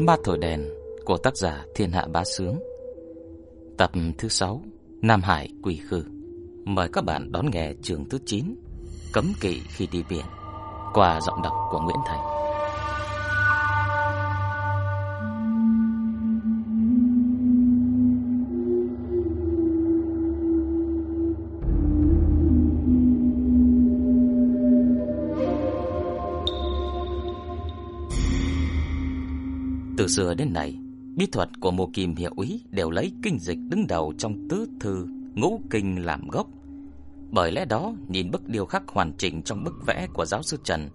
Ma Thổi Đèn của tác giả Thiên Hạ Bá Sướng. Tập thứ 6 Nam Hải Quỷ Khư. Mời các bạn đón nghe chương thứ 9 Cấm kỵ khi đi biển, Qua giọng đọc của Nguyễn Thành. Xưa đến nay, bí thuật của Mộ Kim Hiệu Úy đều lấy kinh dịch đứng đầu trong tứ thư ngũ kinh làm gốc. Bởi lẽ đó, nhìn bức điêu khắc hoàn chỉnh trong bức vẽ của giáo sư Trần,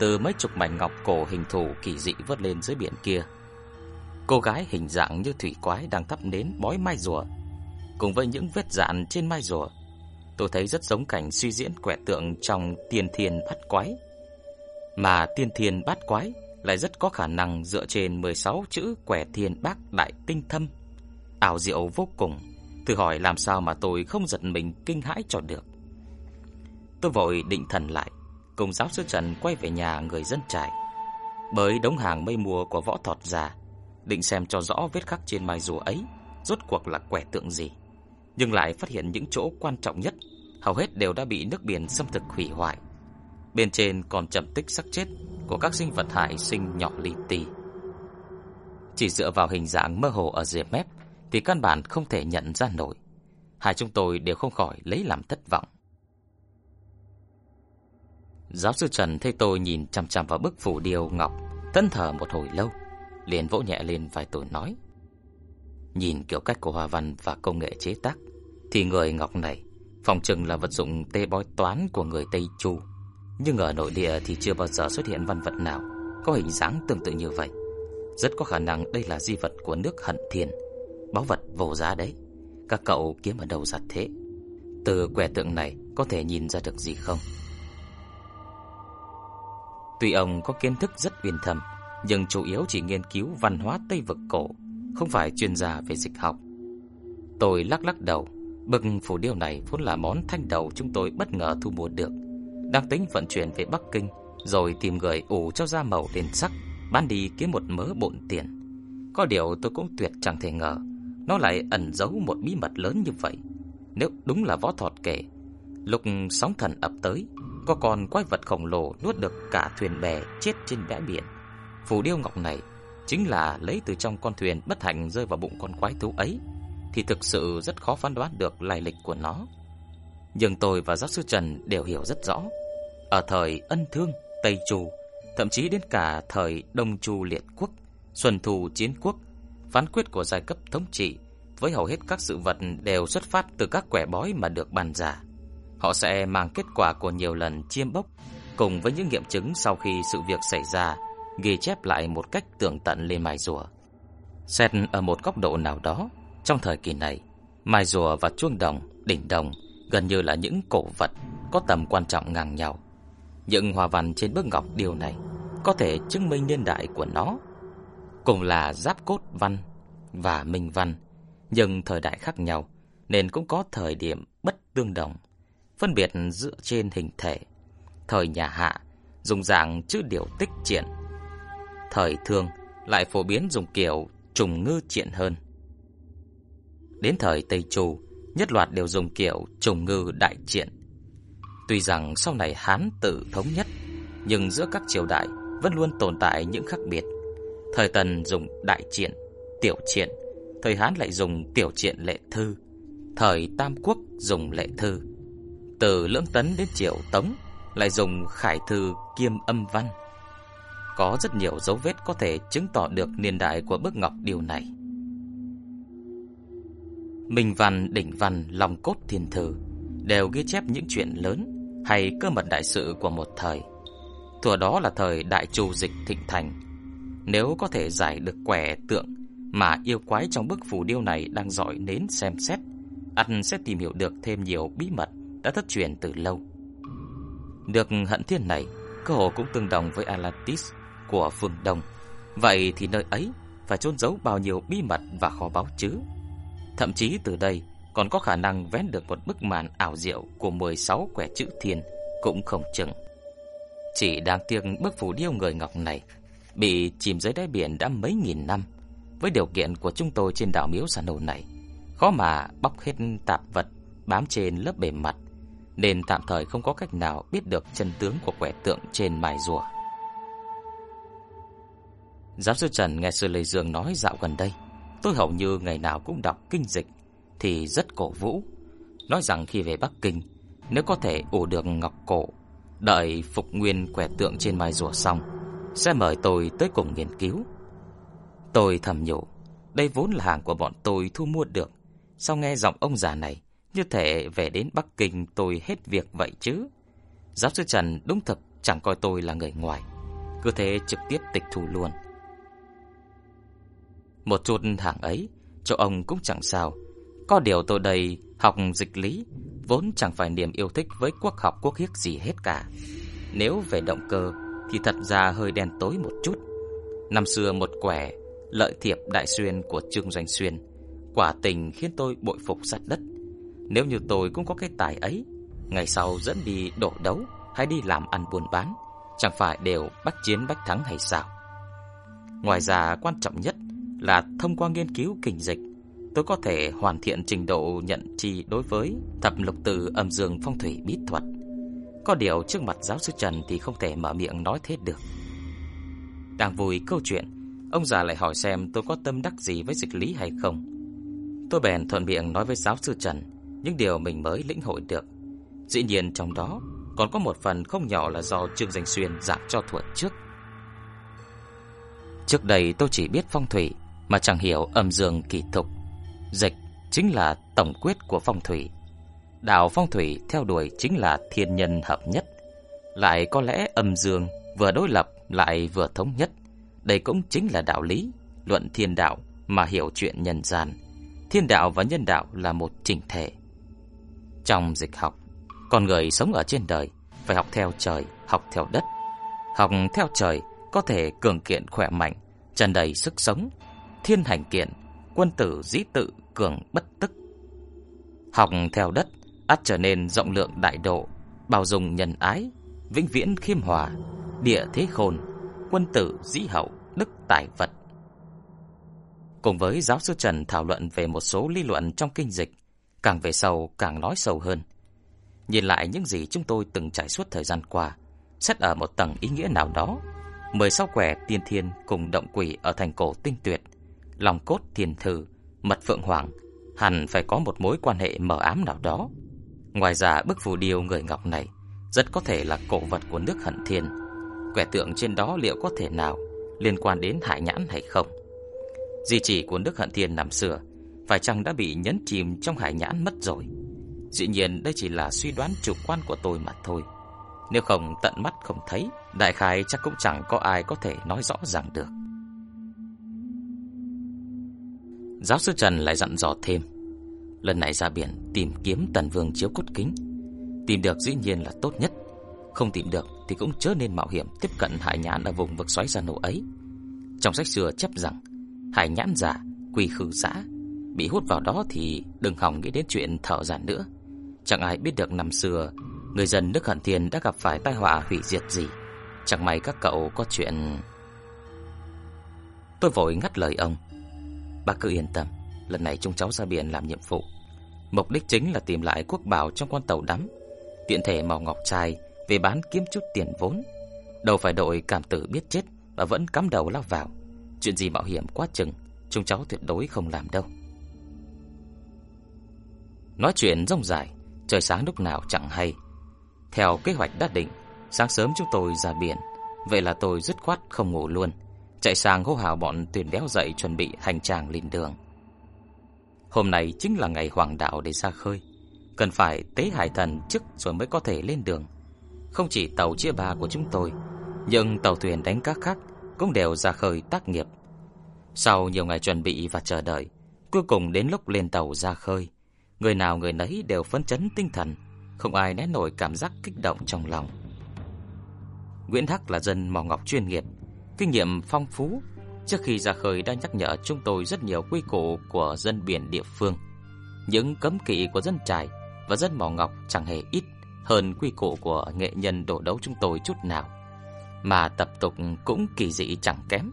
từ mấy chục mảnh ngọc cổ hình thù kỳ dị vớt lên dưới biển kia. Cô gái hình dạng như thủy quái đang thắp nến bói mai rùa, cùng với những vết dạn trên mai rùa, tôi thấy rất giống cảnh suy diễn quẻ tượng trong Tiên Thiên Bát Quái. Mà Tiên Thiên Bát Quái lại rất có khả năng dựa trên 16 chữ quẻ thiên bác đại tinh thâm. Ảo diệu vô cùng, thử hỏi làm sao mà tôi không giật mình kinh hãi cho được. Tôi vội định thần lại, cùng giáo sư Trần quay về nhà người dân trại. Bởi đống hàng mây mùa của võ thọt già, định xem cho rõ vết khắc trên mai rùa ấy rốt cuộc là quẻ tượng gì. Nhưng lại phát hiện những chỗ quan trọng nhất, hầu hết đều đã bị nước biển xâm thực hủy hoại. Bên trên còn trầm tích xác chết của các sinh vật hại sinh nhỏ li ti. Chỉ dựa vào hình dạng mơ hồ ở rìa mép thì căn bản không thể nhận ra nổi. Hai chúng tôi đều không khỏi lấy làm thất vọng. Giáo sư Trần thấy tôi nhìn chằm chằm vào bức phủ điêu ngọc, tân thở một hồi lâu, liền vỗ nhẹ lên vai tôi nói: Nhìn kiểu cách của hòa văn và công nghệ chế tác, thì người ngọc này phòng chừng là vật dụng tê bói toán của người Tây Chu. Nhưng ở nội địa thì chưa bao giờ xuất hiện văn vật nào có hình dáng tương tự như vậy. Rất có khả năng đây là di vật của nước Hận Thiên, báu vật vô giá đấy. Các cậu kiếm ở đâu ra thế? Từ quẻ tượng này có thể nhìn ra được gì không? Tuy ông có kiến thức rất uyên thâm, nhưng chủ yếu chỉ nghiên cứu văn hóa Tây vực cổ, không phải chuyên gia về dịch học. Tôi lắc lắc đầu, bực phủ điêu này vốn là món thanh đầu chúng tôi bất ngờ thu mua được đang tính vận chuyển về Bắc Kinh, rồi tìm người ủ cho ra màu đền sắc, bán đi kiếm một mớ bộn tiền. Có điều tôi cũng tuyệt chẳng thể ngờ, nó lại ẩn giấu một bí mật lớn như vậy. Nếu đúng là võ thọt kể, lục sóng thần ập tới, có con quái vật khổng lồ nuốt được cả thuyền bè chết trên bãi biển. Phù điêu ngọc này chính là lấy từ trong con thuyền bất hạnh rơi vào bụng con quái thú ấy, thì thực sự rất khó phán đoán được lai lịch của nó. Nhưng tôi và giáo sư Trần đều hiểu rất rõ, ở thời Ân Thương, Tây Chu, thậm chí đến cả thời Đông Chu Liệt Quốc, Xuân Thù Chiến Quốc, phán quyết của giai cấp thống trị với hầu hết các sự vật đều xuất phát từ các quẻ bói mà được bàn giả. Họ sẽ mang kết quả của nhiều lần chiêm bốc cùng với những nghiệm chứng sau khi sự việc xảy ra, ghi chép lại một cách tường tận lên mài rùa. Xét ở một góc độ nào đó, trong thời kỳ này, mài rùa và chuông đồng, đỉnh đồng gần như là những cổ vật có tầm quan trọng ngang nhau. Những hoa văn trên bức ngọc điều này có thể chứng minh niên đại của nó. Cùng là giáp cốt văn và minh văn, nhưng thời đại khác nhau nên cũng có thời điểm bất tương đồng, phân biệt dựa trên hình thể. Thời nhà Hạ dùng dạng chữ điểu tích triển, thời Thương lại phổ biến dùng kiểu trùng ngư triển hơn. Đến thời Tây Chu, nhất loạt đều dùng kiểu trùng ngư đại triển Tuy rằng sau này Hán tự thống nhất, nhưng giữa các triều đại vẫn luôn tồn tại những khác biệt. Thời Tần dùng đại triện, tiểu triện, thời Hán lại dùng tiểu triện lệ thư, thời Tam Quốc dùng lệ thư. Từ lưỡng tấn đến triều Tống lại dùng khải thư kiêm âm văn. Có rất nhiều dấu vết có thể chứng tỏ được niên đại của bức ngọc điều này. Minh văn, đỉnh văn, lòng cốt thiên thư đều ghi chép những chuyện lớn hay cơ mật đại sự của một thời. Thuở đó là thời đại chu dịch thịnh thành. Nếu có thể giải được quẻ tượng mà yêu quái trong bức phù điêu này đang dõi nến xem xét, ăn sẽ tìm hiểu được thêm nhiều bí mật đã thất truyền từ lâu. Được hận thiên này, cơ hồ cũng tương đồng với Atlantis của phương Đông. Vậy thì nơi ấy phải chôn giấu bao nhiêu bí mật và kho báu chứ? Thậm chí từ đây còn có khả năng vén được một bức màn ảo diệu của 16 quẻ chữ thiên cũng không chừng. Chỉ đáng tiếc bức phù điêu người ngọc này bị chìm dưới đáy biển đã mấy nghìn năm. Với điều kiện của chúng tôi trên đảo Miếu sản đồ này, khó mà bóc hết tạp vật bám trên lớp bề mặt, nên tạm thời không có cách nào biết được chân tướng của quẻ tượng trên mài rùa. Giáo sư Trần nghe sư Lê Dương nói dạo gần đây, tôi hầu như ngày nào cũng đọc kinh dịch, thì rất cổ vũ. Nói rằng khi về Bắc Kinh, nếu có thể ủ được ngọc cổ, đợi phục nguyên quẻ tượng trên mai rùa xong, sẽ mời tôi tới cùng nghiên cứu. Tôi thầm nhủ, đây vốn là hàng của bọn tôi thu mua được. Sao nghe giọng ông già này, như thể về đến Bắc Kinh tôi hết việc vậy chứ? Giáo sư Trần đúng thật chẳng coi tôi là người ngoài, cứ thế trực tiếp tịch thu luôn. Một chút hàng ấy, cho ông cũng chẳng sao. Có điều tôi đây học dịch lý, vốn chẳng phải niềm yêu thích với quốc học quốc hiếc gì hết cả. Nếu về động cơ, thì thật ra hơi đen tối một chút. Năm xưa một quẻ, lợi thiệp đại xuyên của Trương Doanh Xuyên, quả tình khiến tôi bội phục sát đất. Nếu như tôi cũng có cái tài ấy, ngày sau dẫn đi đổ đấu hay đi làm ăn buôn bán, chẳng phải đều bắt chiến bách thắng hay sao? Ngoài ra quan trọng nhất là thông qua nghiên cứu kinh dịch, tôi có thể hoàn thiện trình độ nhận chi đối với thập lục từ âm dương phong thủy bí thuật. Có điều trước mặt giáo sư Trần thì không thể mở miệng nói thế được. Đang vui câu chuyện, ông già lại hỏi xem tôi có tâm đắc gì với dịch lý hay không. Tôi bèn thuận miệng nói với giáo sư Trần những điều mình mới lĩnh hội được. Dĩ nhiên trong đó còn có một phần không nhỏ là do Trương Danh Xuyên giảng cho thuận trước. Trước đây tôi chỉ biết phong thủy mà chẳng hiểu âm dương kỳ thục. Dịch chính là tổng quyết của phong thủy. Đạo phong thủy theo đuổi chính là thiên nhân hợp nhất. Lại có lẽ âm dương vừa đối lập lại vừa thống nhất. Đây cũng chính là đạo lý, luận thiên đạo mà hiểu chuyện nhân gian. Thiên đạo và nhân đạo là một chỉnh thể. Trong dịch học, con người sống ở trên đời phải học theo trời, học theo đất. Học theo trời có thể cường kiện khỏe mạnh, tràn đầy sức sống, thiên hành kiện, quân tử dĩ tự cường bất tức. Học theo đất, ắt trở nên rộng lượng đại độ, bao dung nhân ái, vĩnh viễn khiêm hòa, địa thế khôn, quân tử dĩ hậu, đức tài vật. Cùng với giáo sư Trần thảo luận về một số lý luận trong kinh dịch, càng về sau càng nói sâu hơn. Nhìn lại những gì chúng tôi từng trải suốt thời gian qua, xét ở một tầng ý nghĩa nào đó, mười sáu quẻ tiên thiên cùng động quỷ ở thành cổ tinh tuyệt, lòng cốt thiền thử, mật phượng hoàng, hẳn phải có một mối quan hệ mờ ám nào đó. Ngoài ra bức phù điêu người ngọc này rất có thể là cổ vật của nước hận thiên. Quẻ tượng trên đó liệu có thể nào liên quan đến hải nhãn hay không? Di chỉ của nước hận thiên năm xưa phải chăng đã bị nhấn chìm trong hải nhãn mất rồi? Dĩ nhiên đây chỉ là suy đoán chủ quan của tôi mà thôi. Nếu không tận mắt không thấy, đại khái chắc cũng chẳng có ai có thể nói rõ ràng được. Giáo sư Trần lại dặn dò thêm. Lần này ra biển tìm kiếm tần vương chiếu cốt kính. Tìm được dĩ nhiên là tốt nhất. Không tìm được thì cũng chớ nên mạo hiểm tiếp cận hải nhãn ở vùng vực xoáy ra nổ ấy. Trong sách xưa chép rằng hải nhãn giả, quỳ khử giã. Bị hút vào đó thì đừng hòng nghĩ đến chuyện thở giản nữa. Chẳng ai biết được năm xưa người dân nước Hận Thiên đã gặp phải tai họa hủy diệt gì. Chẳng may các cậu có chuyện... Tôi vội ngắt lời ông. Bác cứ yên tâm, lần này chúng cháu ra biển làm nhiệm vụ. Mục đích chính là tìm lại quốc bảo trong con tàu đắm. Tiện thể màu ngọc trai về bán kiếm chút tiền vốn. Đâu phải đội cảm tử biết chết và vẫn cắm đầu lao vào. Chuyện gì mạo hiểm quá chừng, chúng cháu tuyệt đối không làm đâu. Nói chuyện rông dài, trời sáng lúc nào chẳng hay. Theo kế hoạch đã định, sáng sớm chúng tôi ra biển, vậy là tôi dứt khoát không ngủ luôn, chạy sang hô hào bọn tuyển đéo dậy chuẩn bị hành trang lên đường. Hôm nay chính là ngày hoàng đạo để ra khơi, cần phải tế hải thần trước rồi mới có thể lên đường. Không chỉ tàu chia ba của chúng tôi, nhưng tàu thuyền đánh cá khác cũng đều ra khơi tác nghiệp. Sau nhiều ngày chuẩn bị và chờ đợi, cuối cùng đến lúc lên tàu ra khơi, người nào người nấy đều phấn chấn tinh thần, không ai né nổi cảm giác kích động trong lòng. Nguyễn Hắc là dân mỏ ngọc chuyên nghiệp, kinh nghiệm phong phú, trước khi ra khơi đã nhắc nhở chúng tôi rất nhiều quy củ của dân biển địa phương. Những cấm kỵ của dân trài và dân mỏ ngọc chẳng hề ít hơn quy củ của nghệ nhân đổ đấu chúng tôi chút nào. Mà tập tục cũng kỳ dị chẳng kém.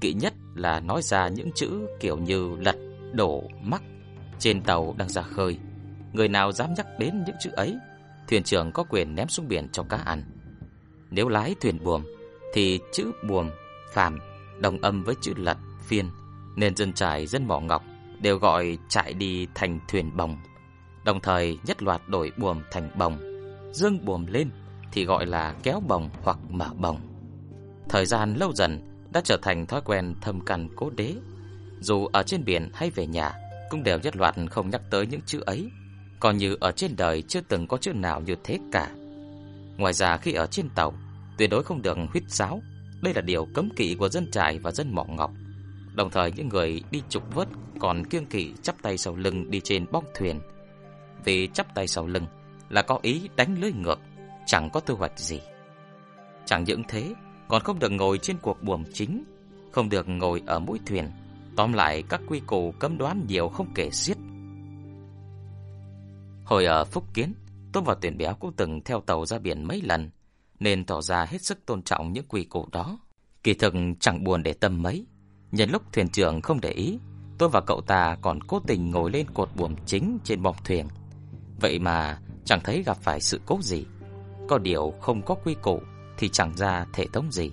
Kỵ nhất là nói ra những chữ kiểu như lật, đổ, mắc trên tàu đang ra khơi. Người nào dám nhắc đến những chữ ấy, thuyền trưởng có quyền ném xuống biển cho cá ăn. Nếu lái thuyền buồm thì chữ buồm, phàm đồng âm với chữ lật, phiên, nên dân trại dân mỏ ngọc đều gọi trại đi thành thuyền bồng. Đồng thời nhất loạt đổi buồm thành bồng, dương buồm lên thì gọi là kéo bồng hoặc mở bồng. Thời gian lâu dần đã trở thành thói quen thâm căn cố đế. Dù ở trên biển hay về nhà, cũng đều nhất loạt không nhắc tới những chữ ấy, còn như ở trên đời chưa từng có chữ nào như thế cả. Ngoài ra khi ở trên tàu, tuyệt đối không được huýt sáo, đây là điều cấm kỵ của dân trại và dân mỏ ngọc. Đồng thời những người đi trục vớt còn kiêng kỵ chắp tay sau lưng đi trên bong thuyền. Vì chắp tay sau lưng là có ý đánh lưới ngược, chẳng có thu hoạch gì. Chẳng những thế, còn không được ngồi trên cuộc buồm chính, không được ngồi ở mũi thuyền. Tóm lại các quy củ cấm đoán nhiều không kể xiết. Hồi ở Phúc Kiến, tôi và Tuyển Béo cũng từng theo tàu ra biển mấy lần, nên tỏ ra hết sức tôn trọng những quy củ đó. Kỳ thực chẳng buồn để tâm mấy. Nhân lúc thuyền trưởng không để ý, tôi và cậu ta còn cố tình ngồi lên cột buồm chính trên bong thuyền. Vậy mà chẳng thấy gặp phải sự cố gì. Có điều không có quy củ thì chẳng ra thể thống gì.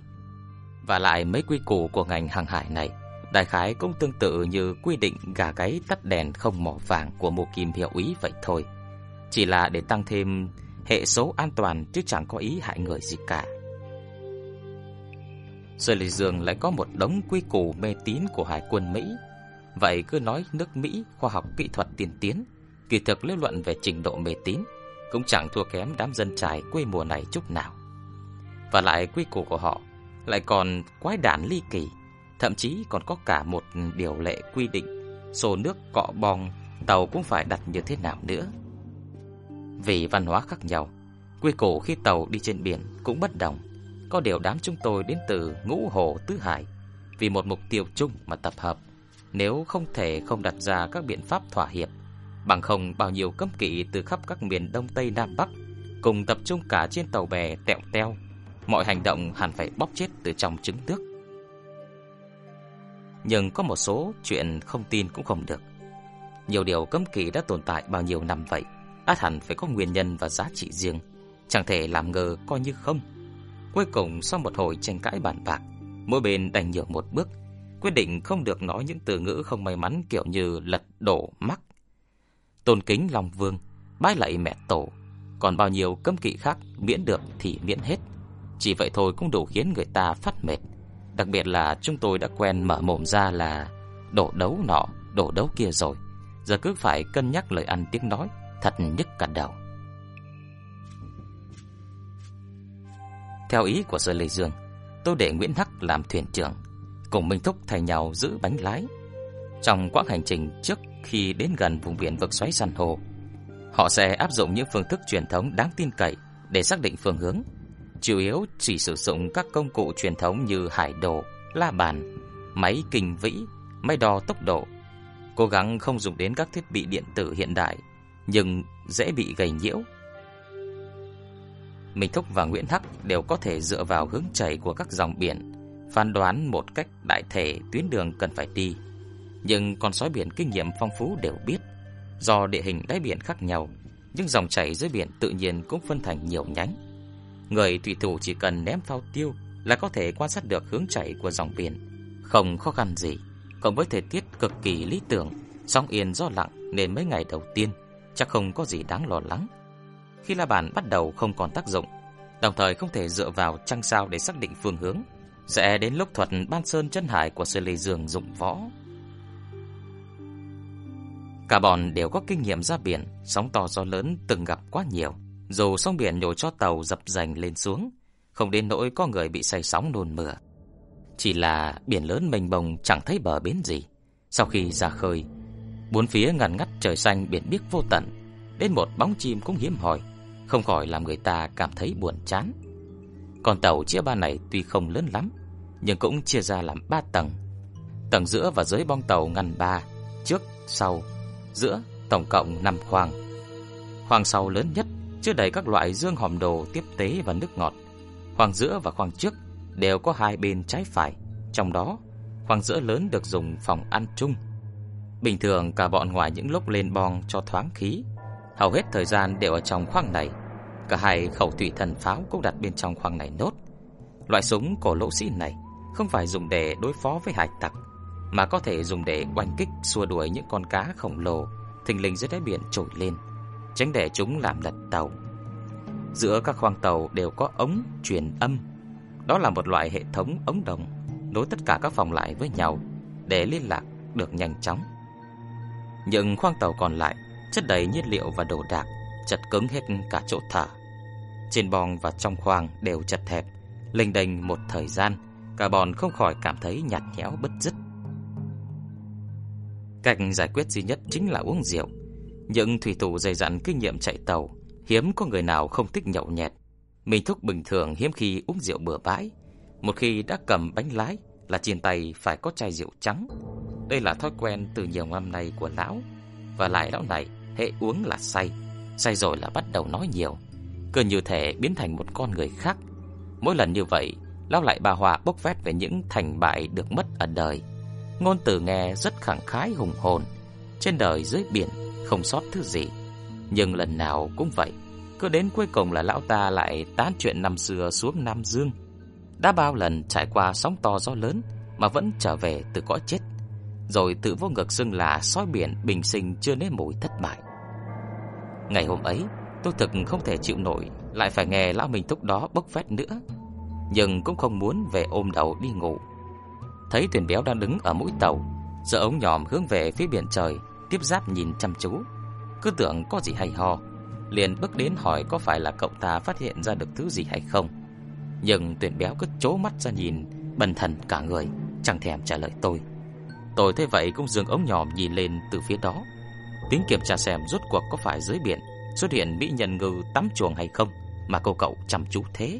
Và lại mấy quy củ của ngành hàng hải này, đại khái cũng tương tự như quy định gà gáy tắt đèn không mỏ vàng của một kim hiệu úy vậy thôi. Chỉ là để tăng thêm hệ số an toàn chứ chẳng có ý hại người gì cả. Rồi Lê Dương lại có một đống quy củ mê tín của hải quân Mỹ. Vậy cứ nói nước Mỹ khoa học kỹ thuật tiên tiến, kỳ thực lý luận về trình độ mê tín cũng chẳng thua kém đám dân trải quê mùa này chút nào. Và lại quy củ của họ lại còn quái đản ly kỳ, thậm chí còn có cả một điều lệ quy định sổ nước cọ bong tàu cũng phải đặt như thế nào nữa. Vì văn hóa khác nhau, quy củ khi tàu đi trên biển cũng bất đồng. Có điều đám chúng tôi đến từ ngũ hồ tứ hải, vì một mục tiêu chung mà tập hợp. Nếu không thể không đặt ra các biện pháp thỏa hiệp, bằng không bao nhiêu cấm kỵ từ khắp các miền Đông Tây Nam Bắc, cùng tập trung cả trên tàu bè tẹo teo, mọi hành động hẳn phải bóp chết từ trong trứng nước. Nhưng có một số chuyện không tin cũng không được. Nhiều điều cấm kỵ đã tồn tại bao nhiêu năm vậy át hẳn phải có nguyên nhân và giá trị riêng, chẳng thể làm ngờ coi như không. Cuối cùng sau một hồi tranh cãi bàn bạc, mỗi bên đành nhường một bước, quyết định không được nói những từ ngữ không may mắn kiểu như lật đổ mắc. Tôn kính Long Vương, bái lạy mẹ tổ, còn bao nhiêu cấm kỵ khác miễn được thì miễn hết. Chỉ vậy thôi cũng đủ khiến người ta phát mệt. Đặc biệt là chúng tôi đã quen mở mồm ra là đổ đấu nọ, đổ đấu kia rồi. Giờ cứ phải cân nhắc lời ăn tiếng nói thật nhức cả đầu. Theo ý của Sở Lê Dương, tôi để Nguyễn Hắc làm thuyền trưởng, cùng Minh Thúc thay nhau giữ bánh lái. Trong quãng hành trình trước khi đến gần vùng biển vực xoáy san hô, họ sẽ áp dụng những phương thức truyền thống đáng tin cậy để xác định phương hướng, chủ yếu chỉ sử dụng các công cụ truyền thống như hải đồ, la bàn, máy kinh vĩ, máy đo tốc độ, cố gắng không dùng đến các thiết bị điện tử hiện đại nhưng dễ bị gầy nhiễu. Minh Thúc và Nguyễn Hắc đều có thể dựa vào hướng chảy của các dòng biển, phán đoán một cách đại thể tuyến đường cần phải đi. Nhưng con sói biển kinh nghiệm phong phú đều biết, do địa hình đáy biển khác nhau, những dòng chảy dưới biển tự nhiên cũng phân thành nhiều nhánh. Người thủy thủ chỉ cần ném phao tiêu là có thể quan sát được hướng chảy của dòng biển, không khó khăn gì. Cộng với thời tiết cực kỳ lý tưởng, sóng yên gió lặng nên mấy ngày đầu tiên chắc không có gì đáng lo lắng. Khi la bàn bắt đầu không còn tác dụng, đồng thời không thể dựa vào trăng sao để xác định phương hướng, sẽ đến lúc thuật ban sơn chân hải của Sư Lê Dương dụng võ. Cả bọn đều có kinh nghiệm ra biển, sóng to gió lớn từng gặp quá nhiều. Dù sóng biển nhồi cho tàu dập dành lên xuống, không đến nỗi có người bị say sóng nôn mửa. Chỉ là biển lớn mênh mông chẳng thấy bờ bến gì. Sau khi ra khơi, Bốn phía ngàn ngắt trời xanh biển biếc vô tận, đến một bóng chim cũng hiếm hoi, không khỏi làm người ta cảm thấy buồn chán. Con tàu chia ba này tuy không lớn lắm, nhưng cũng chia ra làm ba tầng. Tầng giữa và dưới bong tàu ngăn ba, trước, sau, giữa tổng cộng 5 khoang. Khoang sau lớn nhất chứa đầy các loại dương hòm đồ tiếp tế và nước ngọt. Khoang giữa và khoang trước đều có hai bên trái phải, trong đó khoang giữa lớn được dùng phòng ăn chung. Bình thường cả bọn ngoài những lúc lên bong cho thoáng khí, hầu hết thời gian đều ở trong khoang này. Cả hai khẩu thủy thần pháo cũng đặt bên trong khoang này nốt. Loại súng cổ lỗ sĩ này không phải dùng để đối phó với hải tặc, mà có thể dùng để oanh kích xua đuổi những con cá khổng lồ thình lình dưới đáy biển trồi lên, tránh để chúng làm lật tàu. Giữa các khoang tàu đều có ống truyền âm. Đó là một loại hệ thống ống đồng nối tất cả các phòng lại với nhau để liên lạc được nhanh chóng. Những khoang tàu còn lại chất đầy nhiên liệu và đồ đạc, chật cứng hết cả chỗ thở. Trên bong và trong khoang đều chật hẹp, lênh đênh một thời gian, cả bọn không khỏi cảm thấy nhạt nhẽo bất dứt. Cách giải quyết duy nhất chính là uống rượu. Những thủy thủ dày dặn kinh nghiệm chạy tàu, hiếm có người nào không thích nhậu nhẹt. Mình thúc bình thường hiếm khi uống rượu bừa bãi. Một khi đã cầm bánh lái là trên tay phải có chai rượu trắng. Đây là thói quen từ nhiều năm nay của lão. Và lại lão này, hệ uống là say. Say rồi là bắt đầu nói nhiều. Cứ như thể biến thành một con người khác. Mỗi lần như vậy, lão lại bà hòa bốc vét về những thành bại được mất ở đời. Ngôn từ nghe rất khẳng khái hùng hồn Trên đời dưới biển không sót thứ gì Nhưng lần nào cũng vậy Cứ đến cuối cùng là lão ta lại tán chuyện năm xưa xuống Nam Dương Đã bao lần trải qua sóng to gió lớn Mà vẫn trở về từ cõi chết rồi tự vô ngực xưng là sói biển bình sinh chưa nếm mùi thất bại Ngày hôm ấy Tôi thực không thể chịu nổi Lại phải nghe lão mình Thúc đó bốc phét nữa Nhưng cũng không muốn về ôm đầu đi ngủ thấy thuyền béo đang đứng ở mũi tàu, giờ ống nhòm hướng về phía biển trời, tiếp giáp nhìn chăm chú, cứ tưởng có gì hay ho, liền bước đến hỏi có phải là cậu ta phát hiện ra được thứ gì hay không. Nhưng tuyển béo cứ chố mắt ra nhìn, bần thần cả người, chẳng thèm trả lời tôi. Tôi thấy vậy cũng dừng ống nhòm nhìn lên từ phía đó, tính kiểm tra xem rốt cuộc có phải dưới biển xuất hiện mỹ nhân ngư tắm chuồng hay không mà cô cậu chăm chú thế.